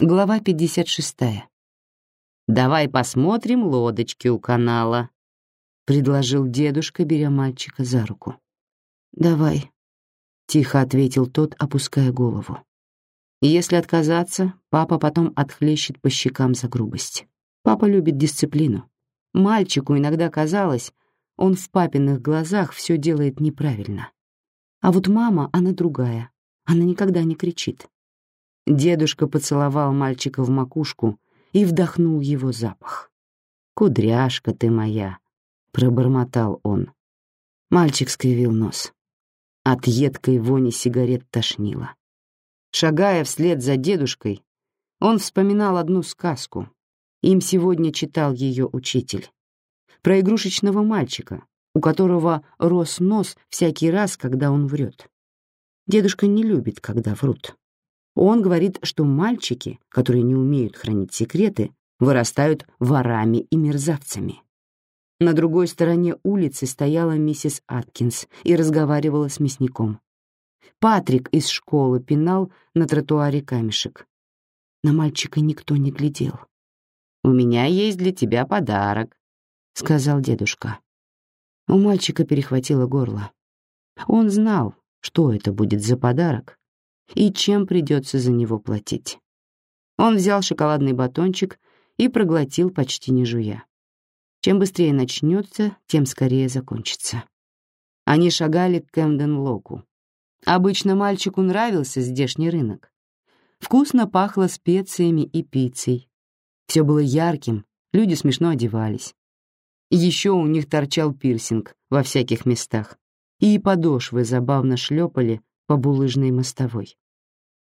Глава 56. «Давай посмотрим лодочки у канала», — предложил дедушка, беря мальчика за руку. «Давай», — тихо ответил тот, опуская голову. «Если отказаться, папа потом отхлещет по щекам за грубость. Папа любит дисциплину. Мальчику иногда казалось, он в папиных глазах все делает неправильно. А вот мама, она другая, она никогда не кричит. Дедушка поцеловал мальчика в макушку и вдохнул его запах. «Кудряшка ты моя», — пробормотал он. Мальчик скривил нос. От едкой вони сигарет тошнило. Шагая вслед за дедушкой, он вспоминал одну сказку. Им сегодня читал ее учитель. Про игрушечного мальчика, у которого рос нос всякий раз, когда он врет. Дедушка не любит, когда врут. Он говорит, что мальчики, которые не умеют хранить секреты, вырастают ворами и мерзавцами. На другой стороне улицы стояла миссис Аткинс и разговаривала с мясником. Патрик из школы пинал на тротуаре камешек. На мальчика никто не глядел. «У меня есть для тебя подарок», — сказал дедушка. У мальчика перехватило горло. Он знал, что это будет за подарок, и чем придется за него платить. Он взял шоколадный батончик и проглотил почти не жуя. Чем быстрее начнется, тем скорее закончится. Они шагали к Кэмден-Локу. Обычно мальчику нравился здешний рынок. Вкусно пахло специями и пиццей. Все было ярким, люди смешно одевались. Еще у них торчал пирсинг во всяких местах, и подошвы забавно шлепали по булыжной мостовой.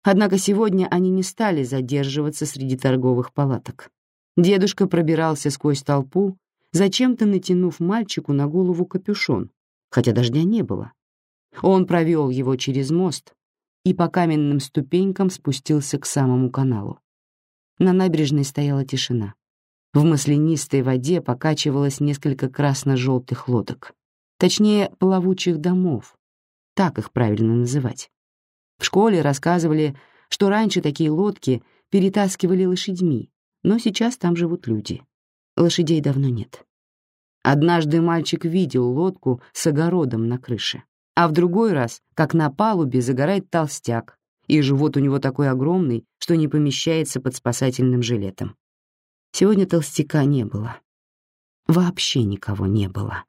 Однако сегодня они не стали задерживаться среди торговых палаток. Дедушка пробирался сквозь толпу, зачем-то натянув мальчику на голову капюшон, хотя дождя не было. Он провел его через мост и по каменным ступенькам спустился к самому каналу. На набережной стояла тишина. В маслянистой воде покачивалось несколько красно-желтых лодок. Точнее, плавучих домов, так их правильно называть. В школе рассказывали, что раньше такие лодки перетаскивали лошадьми, но сейчас там живут люди. Лошадей давно нет. Однажды мальчик видел лодку с огородом на крыше, а в другой раз, как на палубе загорает толстяк, и живот у него такой огромный, что не помещается под спасательным жилетом. Сегодня толстяка не было. Вообще никого не было.